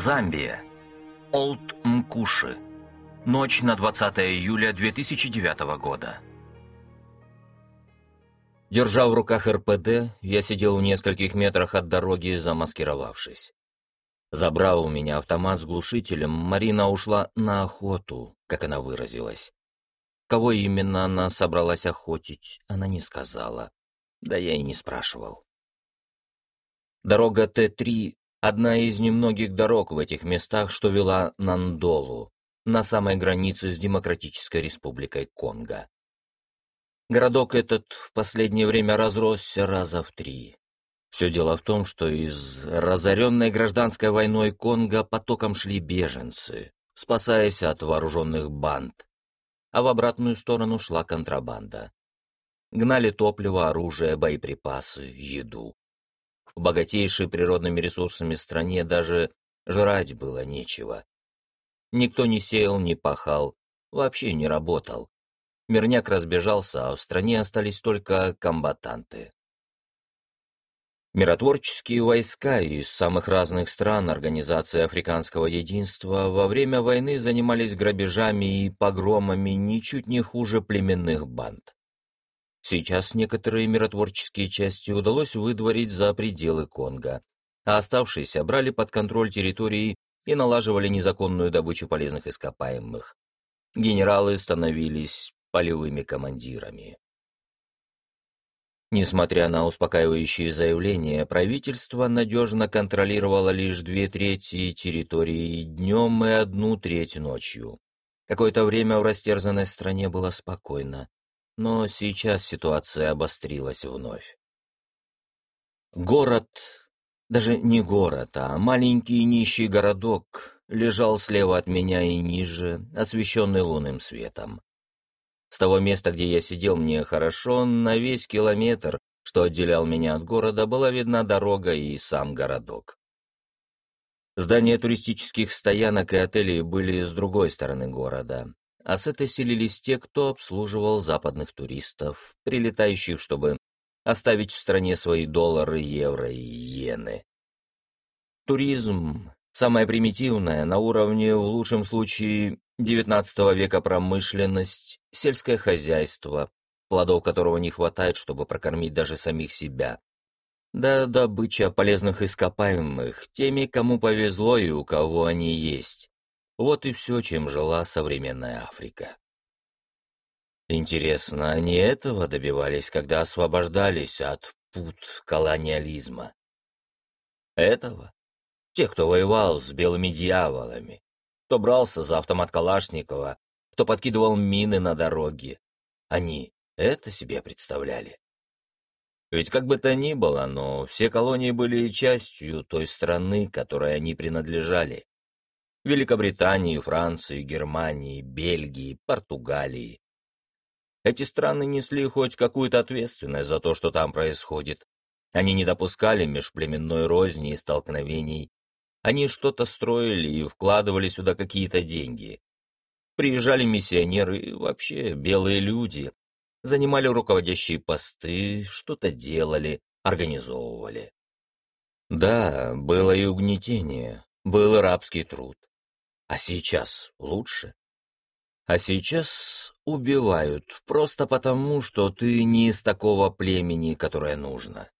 Замбия. Олд Мкуши. Ночь на 20 июля 2009 года. Держа в руках РПД, я сидел в нескольких метрах от дороги, замаскировавшись. Забрав у меня автомат с глушителем, Марина ушла на охоту, как она выразилась. Кого именно она собралась охотить, она не сказала. Да я и не спрашивал. Дорога Т-3 — одна из немногих дорог в этих местах, что вела на Ндолу, на самой границе с Демократической Республикой Конго. Городок этот в последнее время разросся раза в три. Все дело в том, что из разоренной гражданской войной Конго потоком шли беженцы, спасаясь от вооруженных банд, а в обратную сторону шла контрабанда. Гнали топливо, оружие, боеприпасы, еду. В богатейшей природными ресурсами стране даже жрать было нечего. Никто не сеял, не пахал, вообще не работал. Мирняк разбежался, а в стране остались только комбатанты. Миротворческие войска из самых разных стран Организации Африканского Единства во время войны занимались грабежами и погромами ничуть не хуже племенных банд. Сейчас некоторые миротворческие части удалось выдворить за пределы Конго, а оставшиеся брали под контроль территории и налаживали незаконную добычу полезных ископаемых. Генералы становились полевыми командирами. Несмотря на успокаивающие заявления, правительство надежно контролировало лишь две трети территории днем и одну треть ночью. Какое-то время в растерзанной стране было спокойно, но сейчас ситуация обострилась вновь. Город, даже не город, а маленький нищий городок, лежал слева от меня и ниже, освещенный лунным светом. С того места, где я сидел, мне хорошо, на весь километр, что отделял меня от города, была видна дорога и сам городок. Здания туристических стоянок и отелей были с другой стороны города, а с этой селились те, кто обслуживал западных туристов, прилетающих, чтобы оставить в стране свои доллары, евро и иены. Туризм, самое примитивное, на уровне, в лучшем случае, XIX века промышленность, сельское хозяйство, плодов которого не хватает, чтобы прокормить даже самих себя. Да добыча полезных ископаемых теми, кому повезло и у кого они есть. Вот и все, чем жила современная Африка. Интересно, они этого добивались, когда освобождались от пут колониализма? Этого? Те, кто воевал с белыми дьяволами, кто брался за автомат Калашникова, кто подкидывал мины на дороге. Они это себе представляли. Ведь как бы то ни было, но все колонии были частью той страны, которой они принадлежали. Великобритании, Франции, Германии, Бельгии, Португалии. Эти страны несли хоть какую-то ответственность за то, что там происходит. Они не допускали межплеменной розни и столкновений, они что-то строили и вкладывали сюда какие-то деньги. Приезжали миссионеры и вообще белые люди, занимали руководящие посты, что-то делали, организовывали. Да, было и угнетение, был рабский труд. А сейчас лучше? А сейчас убивают просто потому, что ты не из такого племени, которое нужно.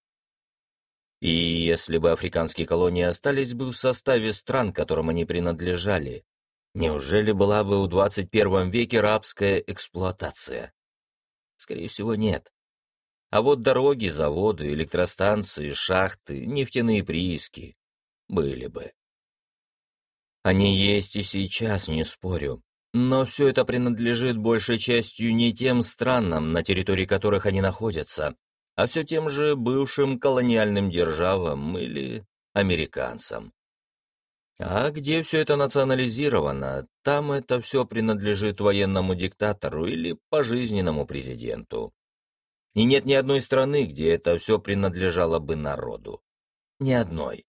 И если бы африканские колонии остались бы в составе стран, которым они принадлежали, неужели была бы в 21 веке рабская эксплуатация? Скорее всего, нет. А вот дороги, заводы, электростанции, шахты, нефтяные прииски были бы. Они есть и сейчас, не спорю. Но все это принадлежит большей частью не тем странам, на территории которых они находятся, а все тем же бывшим колониальным державам или американцам. А где все это национализировано, там это все принадлежит военному диктатору или пожизненному президенту. И нет ни одной страны, где это все принадлежало бы народу. Ни одной.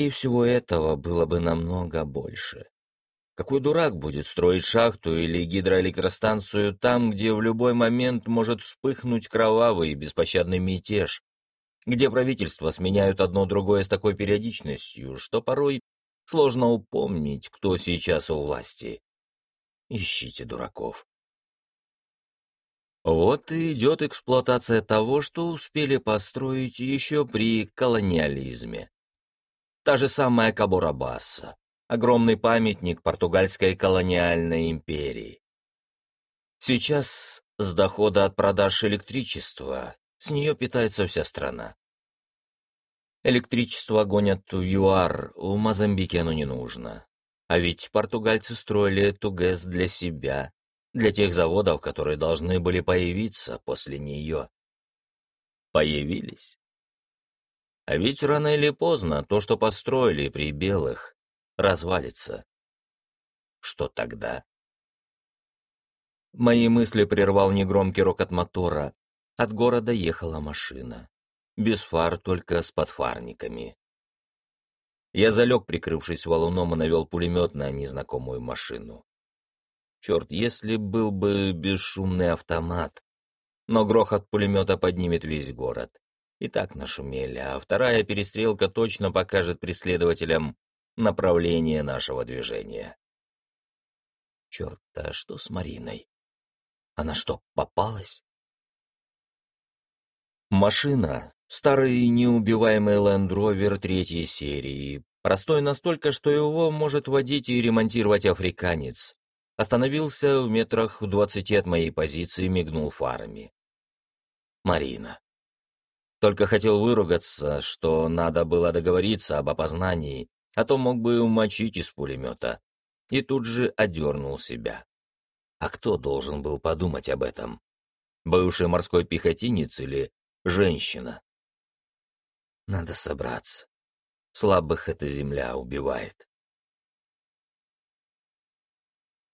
И всего этого было бы намного больше. Какой дурак будет строить шахту или гидроэлектростанцию там, где в любой момент может вспыхнуть кровавый и беспощадный мятеж? где правительства сменяют одно другое с такой периодичностью, что порой сложно упомнить, кто сейчас у власти. Ищите дураков. Вот и идет эксплуатация того, что успели построить еще при колониализме. Та же самая Кабурабасса, огромный памятник португальской колониальной империи. Сейчас с дохода от продаж электричества с нее питается вся страна. Электричество гонят в ЮАР, в Мозамбике оно не нужно. А ведь португальцы строили эту ГЭС для себя, для тех заводов, которые должны были появиться после нее. Появились. А ведь рано или поздно то, что построили при белых, развалится. Что тогда? Мои мысли прервал негромкий рокот мотора. От города ехала машина. Без фар, только с подфарниками. Я залег, прикрывшись валуном, и навел пулемет на незнакомую машину. Черт, если был бы бесшумный автомат. Но грохот пулемета поднимет весь город. И так нашумели, а вторая перестрелка точно покажет преследователям направление нашего движения. Черт, а что с Мариной? Она что, попалась? Машина. Старый неубиваемый Land Rover третьей серии. Простой настолько, что его может водить и ремонтировать африканец. Остановился в метрах двадцати от моей позиции, мигнул фарами. Марина. Только хотел выругаться, что надо было договориться об опознании, а то мог бы умочить из пулемета. И тут же одернул себя. А кто должен был подумать об этом? Бывший морской пехотинец или женщина? Надо собраться. Слабых эта земля убивает.